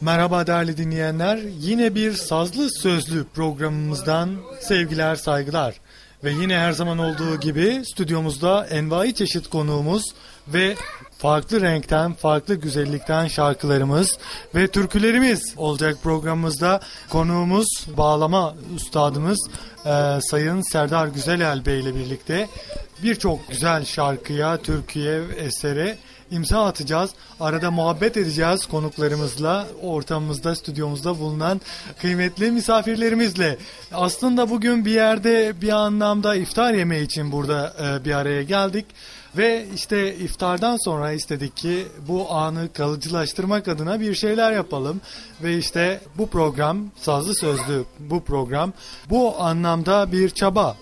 Merhaba değerli dinleyenler. Yine bir sazlı sözlü programımızdan sevgiler, saygılar. Ve yine her zaman olduğu gibi stüdyomuzda envai çeşit konuğumuz ve farklı renkten, farklı güzellikten şarkılarımız ve türkülerimiz olacak programımızda. Konuğumuz, bağlama üstadımız e, Sayın Serdar Güzelel Bey ile birlikte birçok güzel şarkıya, türküye, esere imza atacağız. Arada muhabbet edeceğiz konuklarımızla, ortamımızda, stüdyomuzda bulunan kıymetli misafirlerimizle. Aslında bugün bir yerde bir anlamda iftar yemeği için burada e, bir araya geldik. Ve işte iftardan sonra istedik ki bu anı kalıcılaştırmak adına bir şeyler yapalım. Ve işte bu program, sazlı sözlü bu program bu anlamda bir çaba.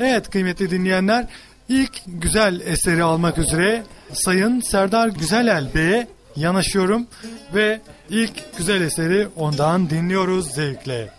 Evet kıymetli dinleyenler ilk güzel eseri almak üzere Sayın Serdar Güzelel Bey'e yanaşıyorum ve ilk güzel eseri ondan dinliyoruz zevkle.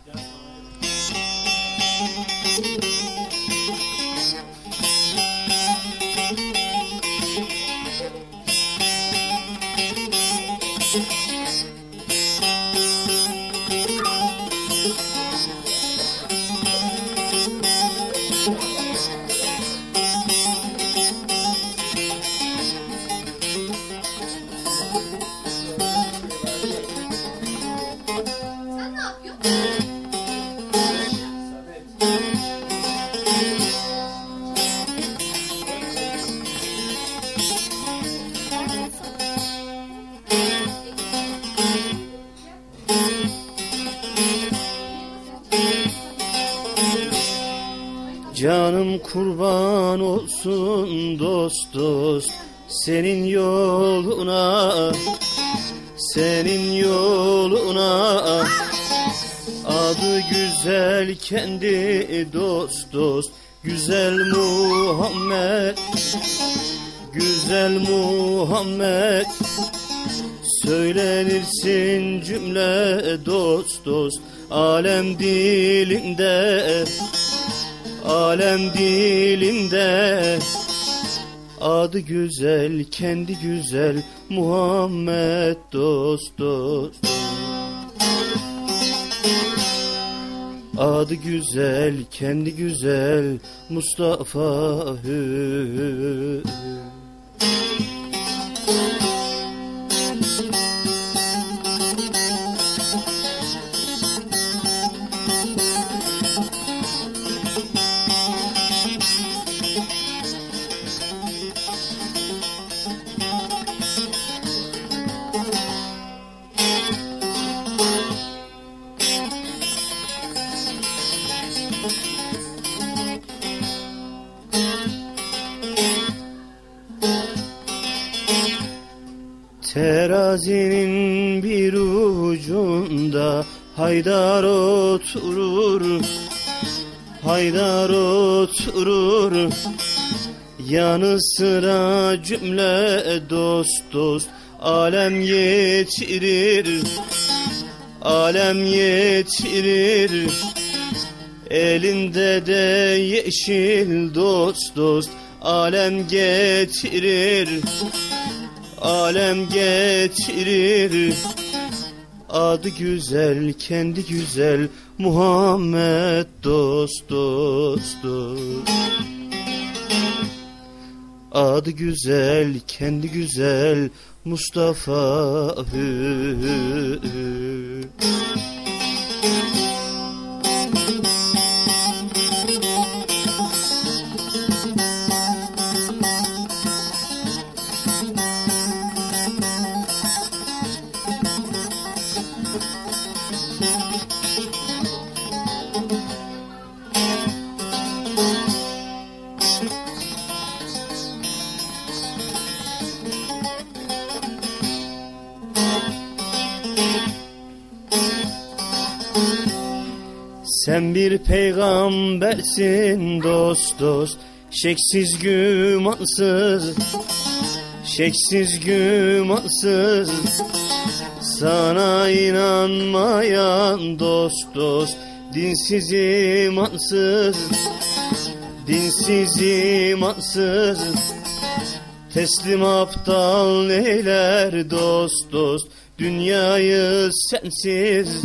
Güzel Muhammed söylenirsin cümle dost dost. Alem dilinde Alem dilinde. Adı güzel, kendi güzel Muhammed dost dost Adı güzel, kendi güzel Mustafa hü. Terazinin bir ucunda Haydar oturur Haydar oturur. Yanı sıra cümle dost dost Alem yetirir Alem yetirir. Elinde de yeşil dost dost Alem getirir alem getirir Adı güzel, kendi güzel. Muhammed dost dost dost. Adı güzel, kendi güzel. Mustafa hü, hü, hü. Sen bir peygambersin dost dost Şeksiz gümansız Şeksiz gümansız. Sana inanmayan dost dost Dinsiz imansız Dinsiz imansız Teslim aptal neyler dost dost. Dünyayı sensiz.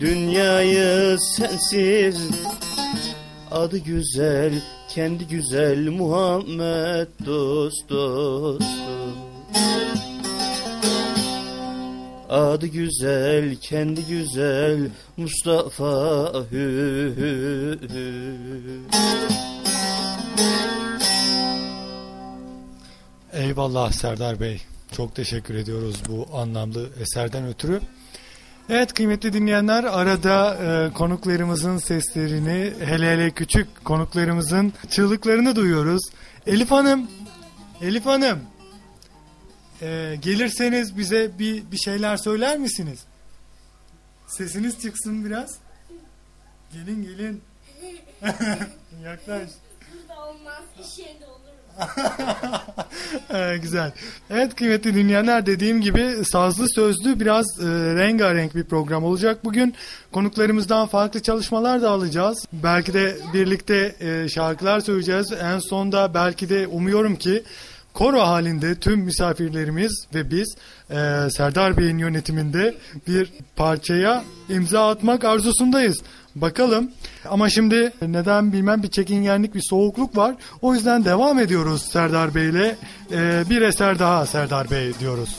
Dünyayı sensiz. Adı güzel kendi güzel Muhammed dost dost Adı güzel, kendi güzel Mustafa hü, hü, hü. Eyvallah Serdar Bey. Çok teşekkür ediyoruz bu anlamlı eserden ötürü. Evet kıymetli dinleyenler arada e, konuklarımızın seslerini hele hele küçük konuklarımızın çığlıklarını duyuyoruz. Elif Hanım, Elif Hanım e, gelirseniz bize bir, bir şeyler söyler misiniz? Sesiniz çıksın biraz. Gelin gelin. Yaklaş. Burada olmaz, iş yerinde olur. Ee, güzel. Evet kıymetli dinleyenler dediğim gibi sazlı sözlü biraz e, rengarenk bir program olacak bugün. Konuklarımızdan farklı çalışmalar da alacağız. Belki de birlikte e, şarkılar söyleyeceğiz. En sonda belki de umuyorum ki koro halinde tüm misafirlerimiz ve biz e, Serdar Bey'in yönetiminde bir parçaya imza atmak arzusundayız. Bakalım. Ama şimdi neden bilmem bir çekingenlik, bir soğukluk var. O yüzden devam ediyoruz Serdar Bey'le. Ee, bir eser daha Serdar Bey diyoruz.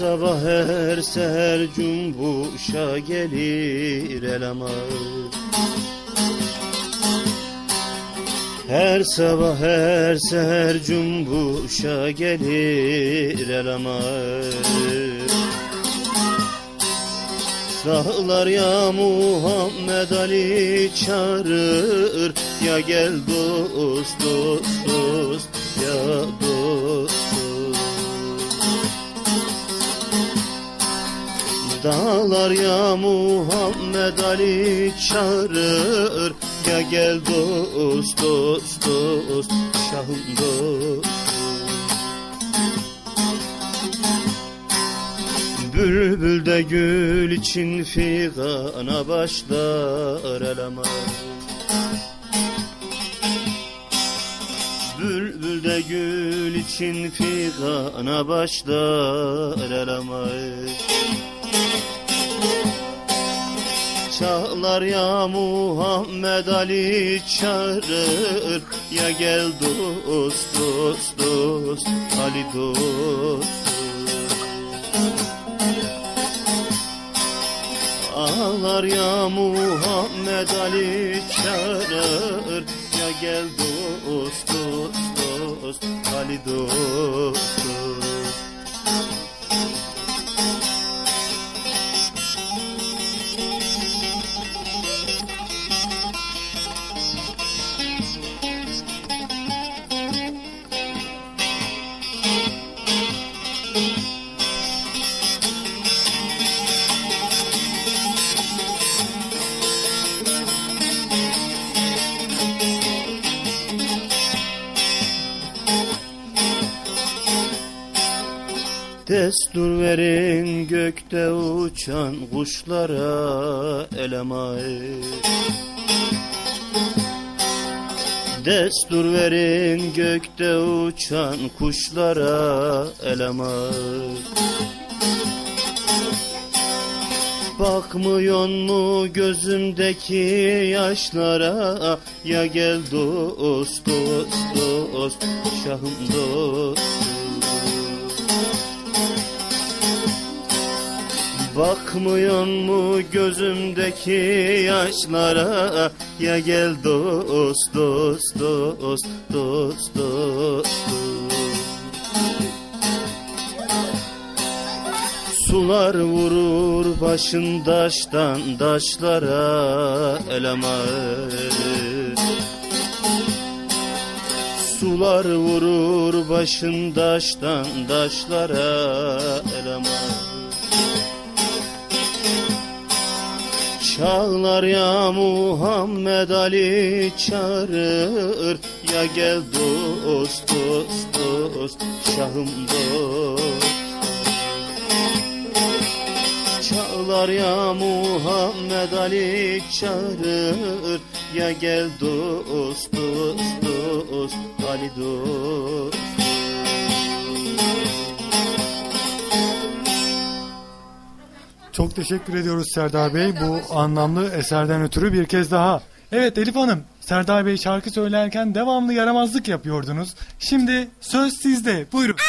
Sabah her seher cumbuşa gelir eleman Her sabah her seher cumbuşa gelir eleman Dağlar ya Muhammed Ali çağırır Ya gel dost dost dost ya Dağlar ya Muhammed Ali çağırır. Ya gel dost dost dost şahım dost. Bülbül de gül için figana başlar eleman. Bülbül de gül için figana başlar eleman Çağlar ya Muhammed Ali çağırır Ya gel dost dost dost Ali dost. Ağlar ya Muhammed Ali çağırır Ya gel dost dost dost Ali dost Destur verin gökte uçan kuşlara elemayı Destur verin gökte uçan kuşlara elemayı Bakmıyor mu gözümdeki yaşlara? Ya gel dost dost dost Şahım dost Bakmıyor mu gözümdeki yaşlara? Ya gel dost dost dost dost dost. Sular vurur başın daştan daşlara elemanı Sular vurur başın daştan daşlara elemanı Çağlar ya Muhammed Ali çağırır Ya gel dost dost dost Şahım dost. Çağlar ya Muhammed Ali çağırır Ya gel dost dost dost Ali dost Çok teşekkür ediyoruz Serdar Bey bu anlamlı eserden ötürü bir kez daha. Evet Elif Hanım, Serdar Bey şarkı söylerken devamlı yaramazlık yapıyordunuz. Şimdi söz sizde. Buyurun.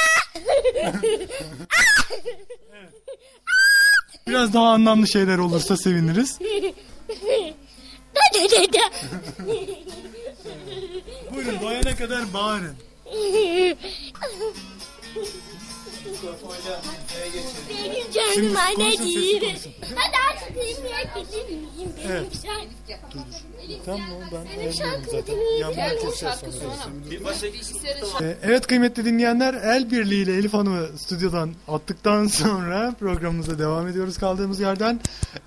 Biraz daha anlamlı şeyler olursa seviniriz. Buyurun doyana kadar bağırın. Benim Şimdi canım konuşun, anneciğim. Hadi artık dinleyebilir miyim? Benim Evet. şarkı. Tamam ben Benim şarkımı. Ee, Evet kıymetli dinleyenler el birliğiyle Elif Hanım'ı stüdyodan attıktan sonra programımıza devam ediyoruz kaldığımız yerden.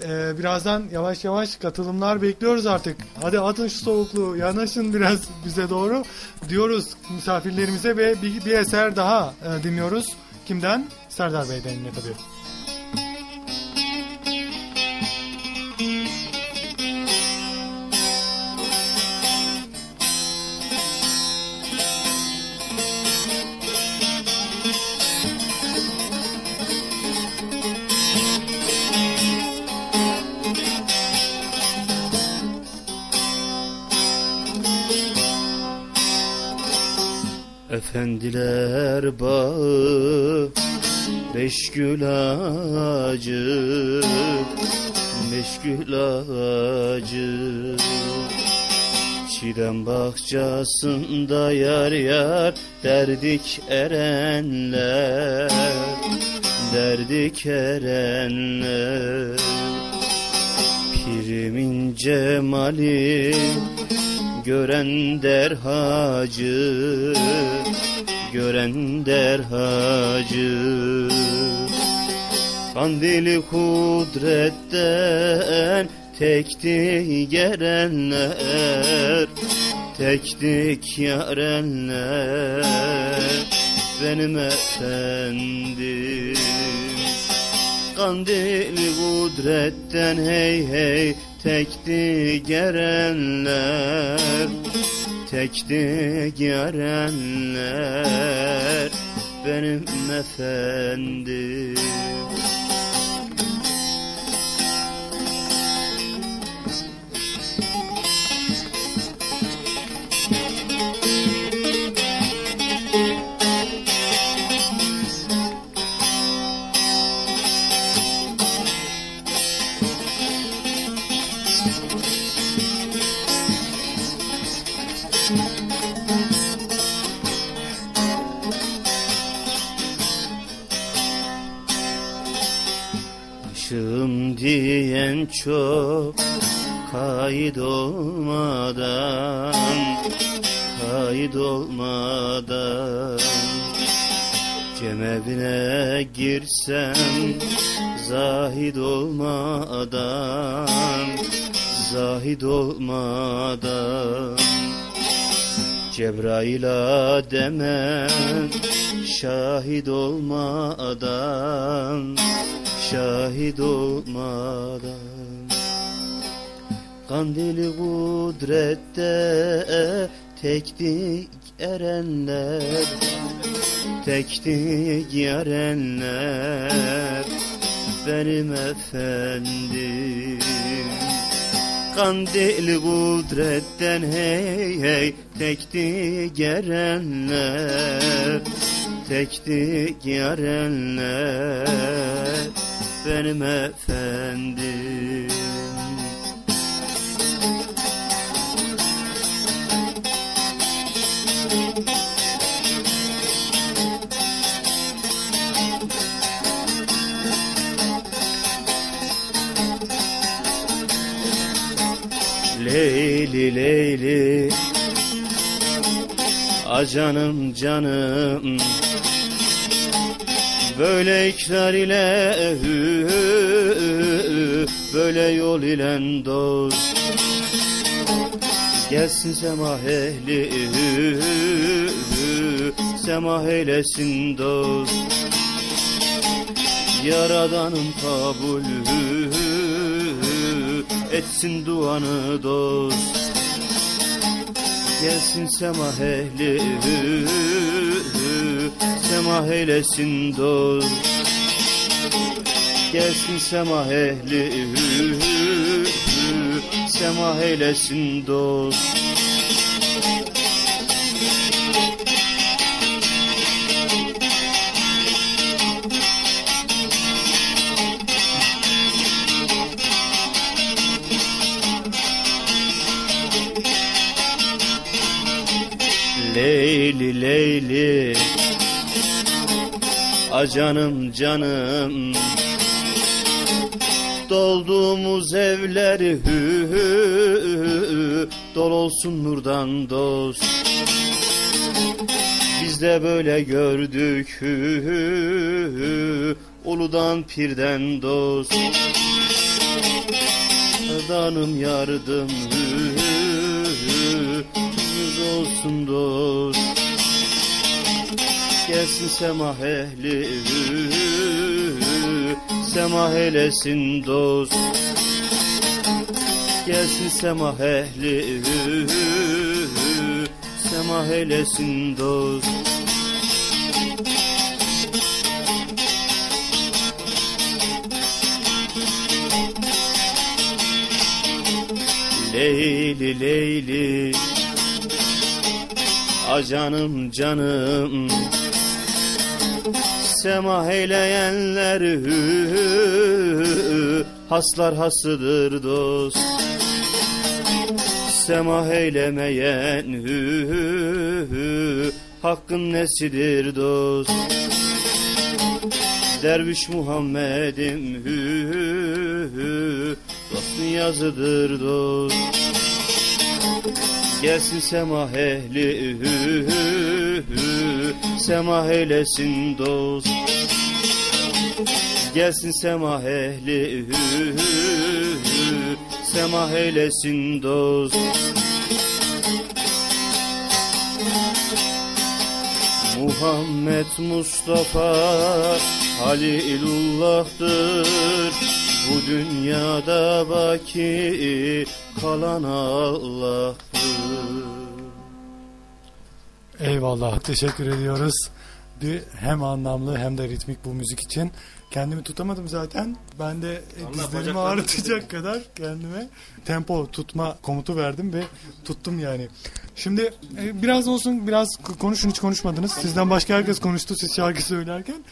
Ee, birazdan yavaş yavaş katılımlar bekliyoruz artık. Hadi atın şu soğukluğu yanaşın biraz bize doğru diyoruz misafirlerimize ve bir, bir eser daha e, dinliyoruz. Kimden? Serdar Bey'den yine tabii. Efendiler bağı Beş gül ağacı Beş gül ağacı. Çiğdem bahçesinde yar yar Derdik erenler Derdik erenler. Pirimin cemali Gören der hacı Gören der hacı Kandili kudretten Tekti gelenler Tektik yarenler. Benim efendim Kandil kudretten hey hey tekti gerenler Tekti gerenler benim efendim çok kayıt olmadan Kayıt olmadan Cemevine girsem zahid olmadan Zahid olmadan Cebrail Adem'e şahit olmadan şahit olmadan. Kandili kudrette tektik erenler Tektik erenler benim efendim Kandil kudretten hey hey tekti gerenler Tekti gerenler benim efendim. Leyli Leyli. A canım canım Böyle ikrar ile hü, hü, Böyle yol ile dost. Gelsin semah ehli Semah eylesin dost. Yaradanım kabul hü, hü, etsin duanı dost. Gelsin semah ehli semah eylesin dost. Gelsin semah ehli hü, hü, semah eylesin dost. Leyli Leyli A canım canım. Dolduğumuz evler hü, hü, Dol olsun nurdan dost. Biz de böyle gördük hü, hü, hü, Uludan pirden dost. Danım yardım hü, hü, Yüz olsun dost Gelsin semah ehli Semah eylesin dost Gelsin semah ehli Semah eylesin dost Leyli Leyli A canım canım Semah eyleyenler hü, hü, Haslar hasıdır dost. Semah eylemeyen hü, hü, hü, Hakkın nesidir dost? Derviş Muhammed'im hü, hü, hü, Dost yazıdır dost Gelsin semah ehli hü, hü, hü, Semah eylesin dost. Gelsin semah ehli hü, hü, hü, Semah eylesin dost. Muhammed Mustafa Halilullah'tır. Bu dünyada baki kalan Allah'tır Eyvallah teşekkür ediyoruz. Bir hem anlamlı hem de ritmik bu müzik için. Kendimi tutamadım zaten. Ben de dizlerimi ağrıtacak kadar kendime tempo tutma komutu verdim ve tuttum yani. Şimdi e, biraz olsun biraz konuşun hiç konuşmadınız. Sizden başka herkes konuştu siz şarkı söylerken.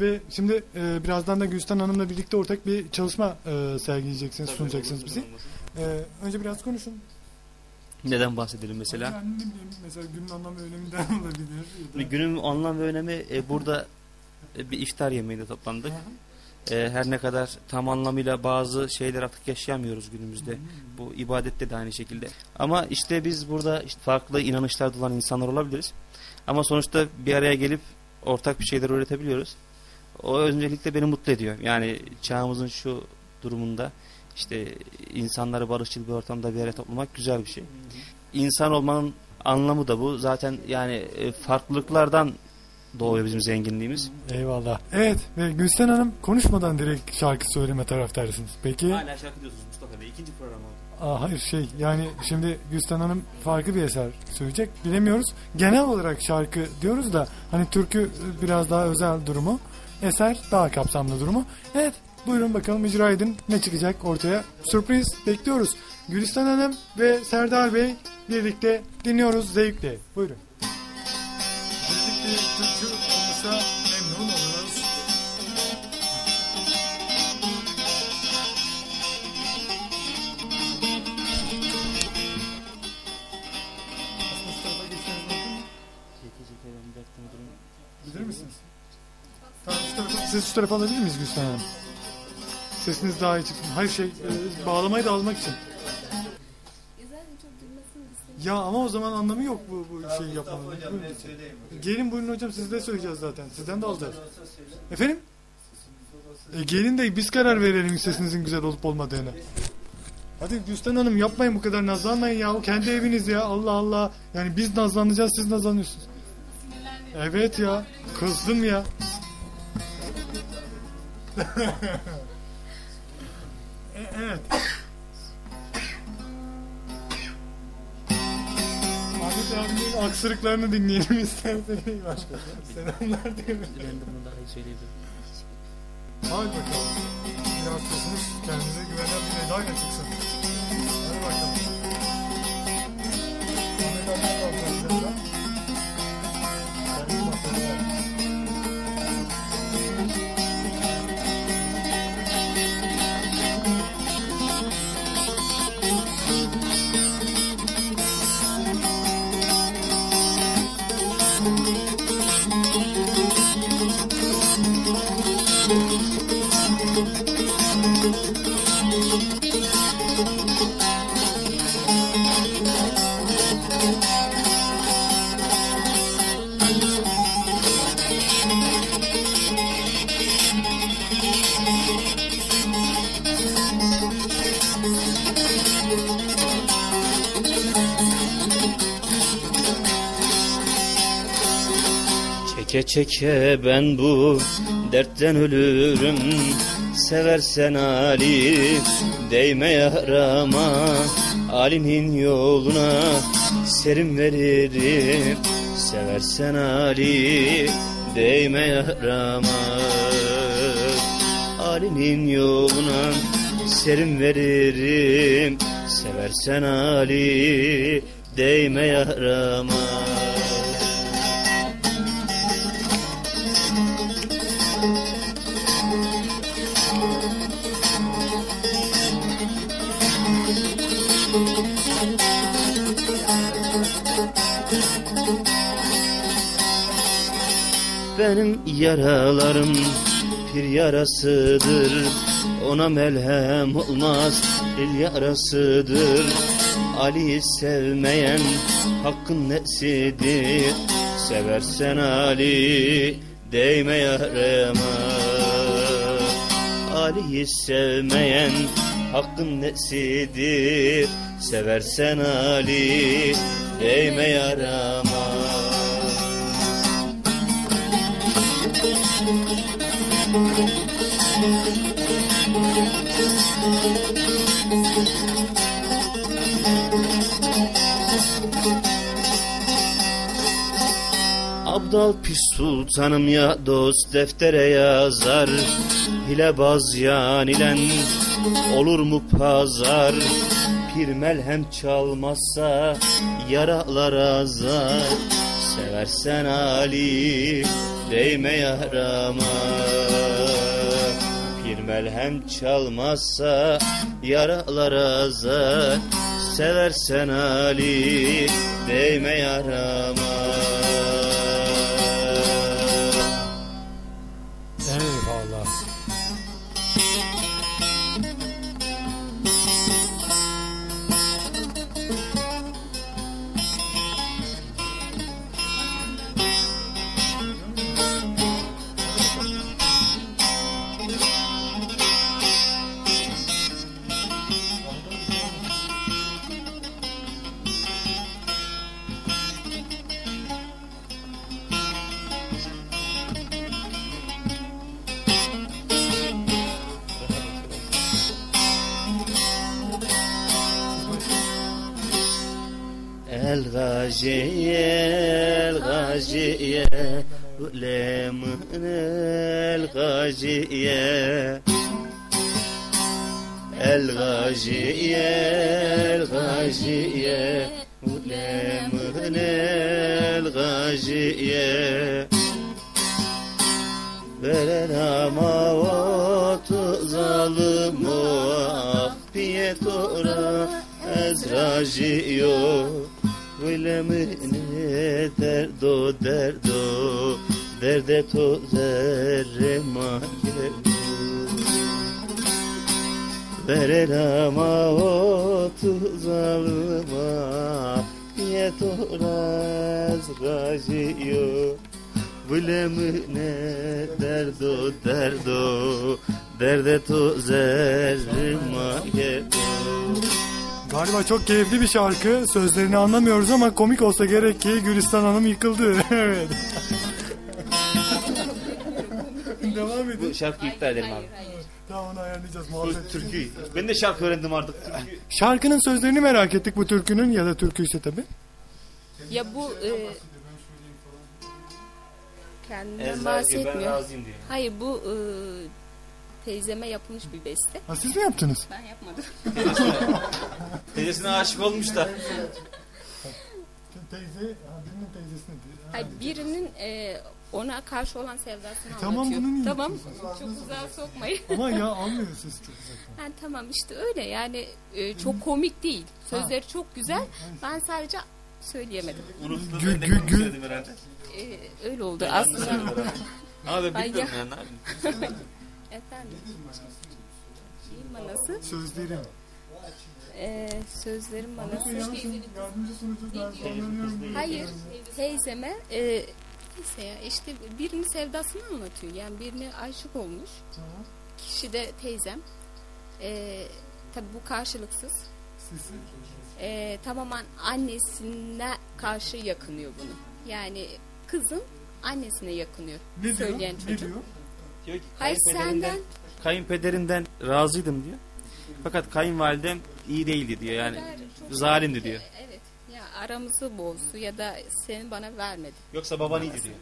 Ve şimdi e, birazdan da Gülstan Hanım'la birlikte ortak bir çalışma e, sergileyeceksiniz, sunacaksınız bizi. E, önce biraz konuşun. Neden bahsedelim mesela? Yani ne bileyim, mesela günün anlamı öneminden olabilir. da- Günün anlam ve önemi e, burada e, bir iftar yemeğinde toplandık. E, her ne kadar tam anlamıyla bazı şeyler artık yaşayamıyoruz günümüzde. Bu ibadette de aynı şekilde. Ama işte biz burada işte farklı inanışlarda olan insanlar olabiliriz. Ama sonuçta bir araya gelip ortak bir şeyler öğretebiliyoruz. O öncelikle beni mutlu ediyor. Yani çağımızın şu durumunda işte insanları barışçıl bir ortamda bir araya toplamak güzel bir şey. İnsan olmanın anlamı da bu. Zaten yani e, farklılıklardan doğuyor bizim zenginliğimiz. Eyvallah. Evet ve Gülsen Hanım konuşmadan direkt şarkı söyleme taraftarısınız. Peki? Hala şarkı diyorsunuz Mustafa Bey. İkinci program oldu. Aa, hayır şey yani şimdi Gülsen Hanım farklı bir eser söyleyecek bilemiyoruz. Genel olarak şarkı diyoruz da hani türkü biraz daha özel durumu. Eser daha kapsamlı durumu. Evet buyurun bakalım icra edin ne çıkacak ortaya. Sürpriz bekliyoruz. Gülistan Hanım ve Serdar Bey birlikte dinliyoruz zevkle. Buyurun. Birlikte türkü olursa memnun oluruz. Bilir misiniz? Tamam şu tarafa, siz şu tarafa alabilir miyiz Gülsen Hanım? Sesiniz daha iyi çıksın. Hayır şey, e, bağlamayı da almak için. Ya ama o zaman anlamı yok bu, bu şeyi yapmanın. Gelin buyurun hocam siz de söyleyeceğiz zaten. Sizden de alacağız. Efendim? E, gelin de biz karar verelim sesinizin güzel olup olmadığını. Hadi Gülsten Hanım yapmayın bu kadar nazlanmayın ya. O kendi eviniz ya. Allah Allah. Yani biz nazlanacağız siz nazlanıyorsunuz. Evet ya. Kızdım ya. Evet. Ahmet abinin aksırıklarını dinleyelim isterseniz. Başka. Selamlar diyorum. Ben de bunu daha iyi söyleyebilirim. Hadi bakalım. Biraz sesiniz kendinize güvenen bir edayla çıksın. Çeke ben bu dertten ölürüm. Seversen Ali değme yarama. Ali'nin yoluna serim veririm. Seversen Ali değme yarama. Ali'nin yoluna serim veririm. Seversen Ali değme yarama Benim yaralarım bir yarasıdır. Ona melhem olmaz el yarasıdır. Ali'yi sevmeyen hakkın nesidir? Seversen Ali değme yarama. Ali'yi sevmeyen hakkın nesidir? Seversen Ali değme yarama Abdal pis sultanım ya dost deftere yazar Hilebaz yan ilen olur mu pazar? Pir melhem çalmazsa yaralar azar Seversen Ali değme yarama. Bir melhem çalmazsa yaralar azar Seversen Ali değme yarama El gaciye el gaciye Ulemun el gaciye El gaciye el gaciye Ulemun el gaciye Veren ama otu zalımı Afiyet ora ezraciyo Vilemine derdo derdo Derde to zerrema Veren ama otu zalımı Afiyet ora ezraciyo Vilemine derdo derdo Derde to zerrima Galiba çok keyifli bir şarkı. Sözlerini anlamıyoruz ama komik olsa gerek ki Gülistan Hanım yıkıldı. evet. Devam edin. Bu şarkıyı iptal edelim abi. Tamam onu ayarlayacağız muhabbet. Türkü. Ben de şarkı öğrendim artık. Türkü. Şarkının sözlerini merak ettik bu türkünün ya da türkü ise tabi. Ya bu e, kendinden Ezra, ben razıyım. Hayır bu e, teyzeme yapılmış bir beste. Ha, siz mi yaptınız? Ben yapmadım. Teyzesine aşık olmuş da. Teyze, birinin teyzesine. Hayır, birinin e, ona karşı olan sevdasını tamam, anlatıyor. bunu niye Tamam. Çok uzağa sokmayın. Ama ya almıyor sesi çok uzaktan. Ha, tamam işte öyle yani e, çok komik değil. Sözleri çok güzel. Ben sadece söyleyemedim. Unuttum Gü- gü- gü- söyledim herhalde. E, öyle oldu aslında. Ama ben bilmiyorum ya. Ne? Efendim. Şeyin manası. Sözlerim. E, sözlerin manası. Yardımcı sunucu ben sallanıyorum. Hayır teyzeme e, neyse ya işte birinin sevdasını anlatıyor. Yani birine aşık olmuş. Kişi de teyzem. E, tabi bu karşılıksız. Sesi. E, tamamen annesine karşı yakınıyor bunu. Yani kızın annesine yakınıyor. Ne diyor? Söyleyen Ne çocuk. diyor? Diyor ki, Hayır kayınpederinden- senden Kayınpederinden razıydım diyor. Fakat kayınvalidem iyi değildi diyor yani. çok- Zalimdi diyor. Evet. Ya aramızı bozdu ya da seni bana vermedi. Yoksa baban iyiydi diyor.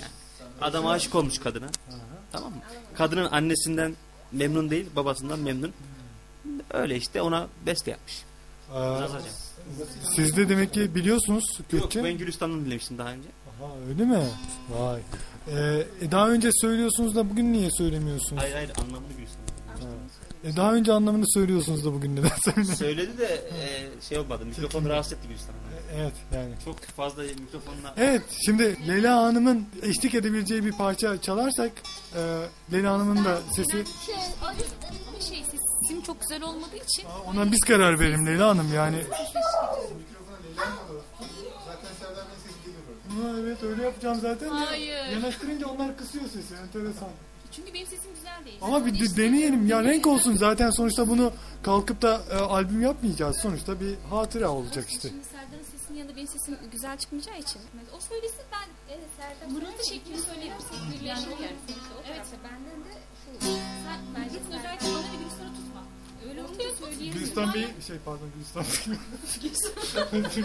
Yani adam aşık olmuş kadına. Tamam mı? Kadının annesinden memnun değil, babasından memnun. Öyle işte ona beste yapmış. Aa, siz de demek ki biliyorsunuz Yok Kürtçe. ben Gülistan'dan dinlemiştim daha önce. Aha, öyle mi? Vay. Ee, e, daha önce söylüyorsunuz da bugün niye söylemiyorsunuz? Hayır hayır anlamını Gülistan. E, daha önce anlamını söylüyorsunuz da bugün neden söylemiyorsunuz? Söyledi de e, şey olmadı. Mikrofonu rahatsız etti Gülistan. evet yani. Çok fazla mikrofonla Evet şimdi Leyla Hanım'ın eşlik edebileceği bir parça çalarsak e, Leyla Hanım'ın da sesi Şey, Bir şey sesim çok güzel olmadığı için Aa, ona biz karar verelim Leyla Hanım yani. Ha, evet öyle yapacağım zaten. de Hayır. Yanaştırınca onlar kısıyor sesi enteresan. çünkü benim sesim güzel değil. Ama bir de- deneyelim ya renk olsun zaten sonuçta bunu kalkıp da e, albüm yapmayacağız. Sonuçta bir hatıra olacak işte. Şimdi Serdar'ın sesinin yanında benim sesim güzel çıkmayacağı için. O söylesin ben Evet Serdar. mırıltı şeklini söylerim. Birleşir yani. Evet. Evet. Benden de şu. Sen bence özellikle Gülistan Bey şey pardon Gülistan Bey.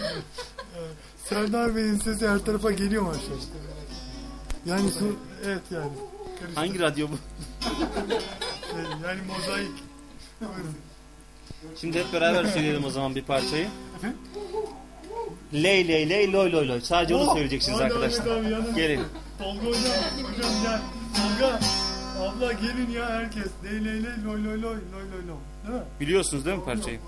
Serdar Bey'in sesi her tarafa geliyor maşallah. Yani su, evet yani. Karıştı. hangi radyo bu? Şey, yani mozaik. Şimdi hep beraber söyleyelim o zaman bir parçayı. Ley ley ley loy loy loy. Sadece onu Oh, söyleyeceksiniz hadi arkadaşlar. Gelin. Tolga hocam, hocam gel. Tolga, abla gelin ya herkes. Ley ley ley loy loy loy loy loy loy. Değil mi? Biliyorsunuz değil mi parçayı?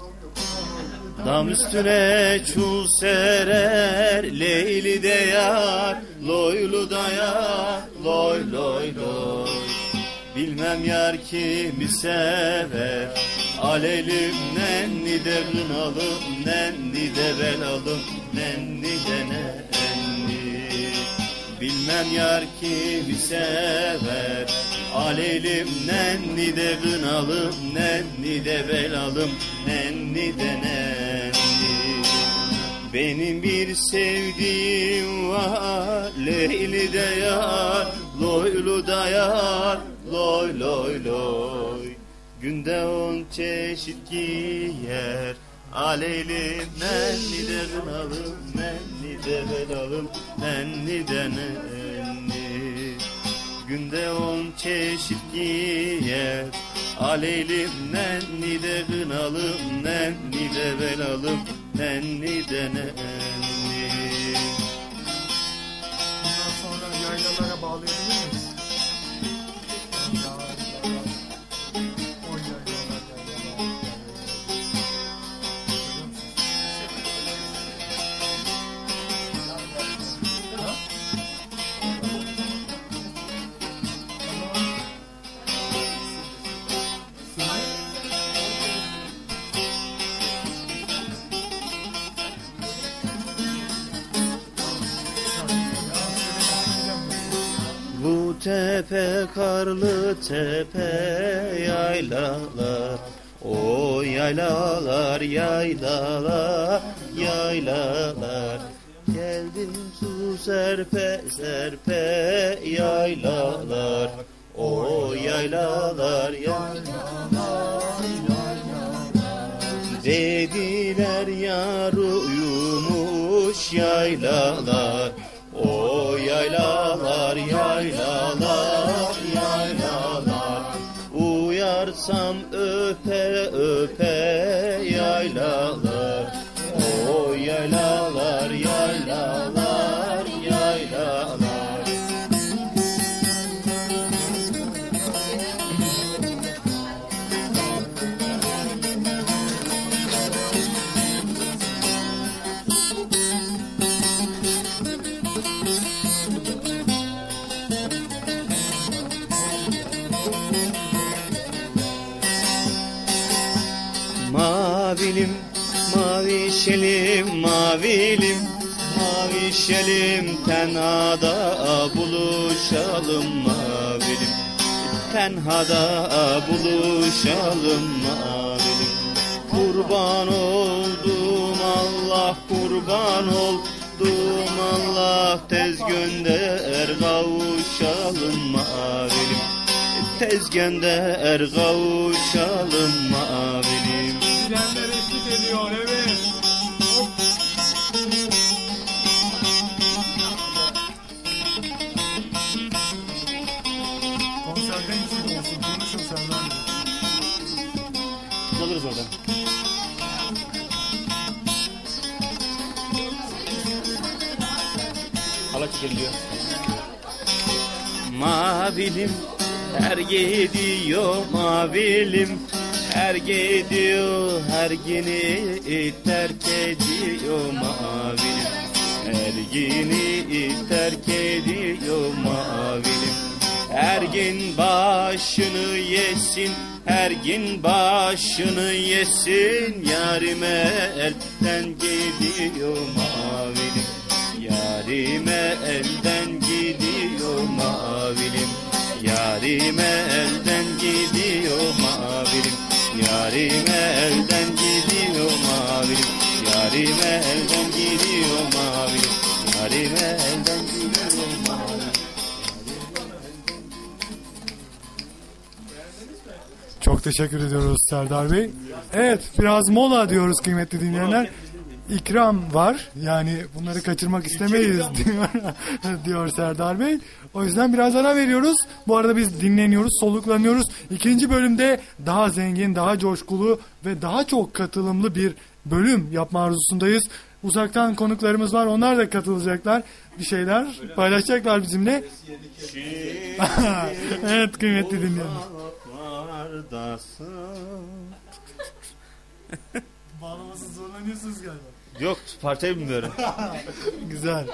Dam üstüne çul serer Leyli de yar Loylu da yar Loy loy loy Bilmem yar kimi sever Alelim nenni de kınalım Nenni de belalım Nenni de nenni Bilmem yar kimi sever Alelim nenni de kınalım Nenni de belalım Nenni de nenni. Benim bir sevdiğim var Leyli de yar Loylu da yar Loy loy loy. Günde on çeşit giyer Aleylim nenni de kınalım nenni de belalım nenni de nenni Günde on çeşit giyer Aleylim nenni de kınalım nenni de belalım nenni de nenni Bundan sonra yaylalara bağlayabilir miyiz? Karlı tepe yaylalar O yaylalar yaylalar yaylalar. Geldim su serpe serpe yaylalar O yaylalar yaylalar. Dediler yar uyumuş yaylalar O yaylalar yaylalar Up, up. Mavişelim tenhada buluşalım mavilim. Tenhada buluşalım mavilim. Kurban oldum Allah kurban oldum Allah Tez gönder kavuşalım mavilim. Tez gönder kavuşalım mavilim. Bilenler eşlik ediyor evet. Çekiliyor. Mavilim her gidiyor mavilim. Her gidiyor her gini terk ediyor mavilim. Her gini terk ediyor mavilim. Her gün başını yesin her gün başını yesin. Yarime elden gidiyor mavilim yarime elden gidiyor mavilim. Yarime elden gidiyor mavilim. Yarime elden gidiyor mavilim. Yarime elden gidiyor mavilim. Yarime elden gidiyor mavilim. Çok teşekkür ediyoruz Serdar Bey. Evet biraz mola diyoruz kıymetli dinleyenler. İkram var. Yani bunları kaçırmak istemeyiz diyor, diyor Serdar Bey. O yüzden biraz ara veriyoruz. Bu arada biz dinleniyoruz, soluklanıyoruz. İkinci bölümde daha zengin, daha coşkulu ve daha çok katılımlı bir bölüm yapma arzusundayız. Uzaktan konuklarımız var. Onlar da katılacaklar. Bir şeyler paylaşacaklar bizimle. evet kıymetli dinleyenler. Bağlaması zorlanıyorsunuz galiba. Yok parçayı bilmiyorum. Güzel.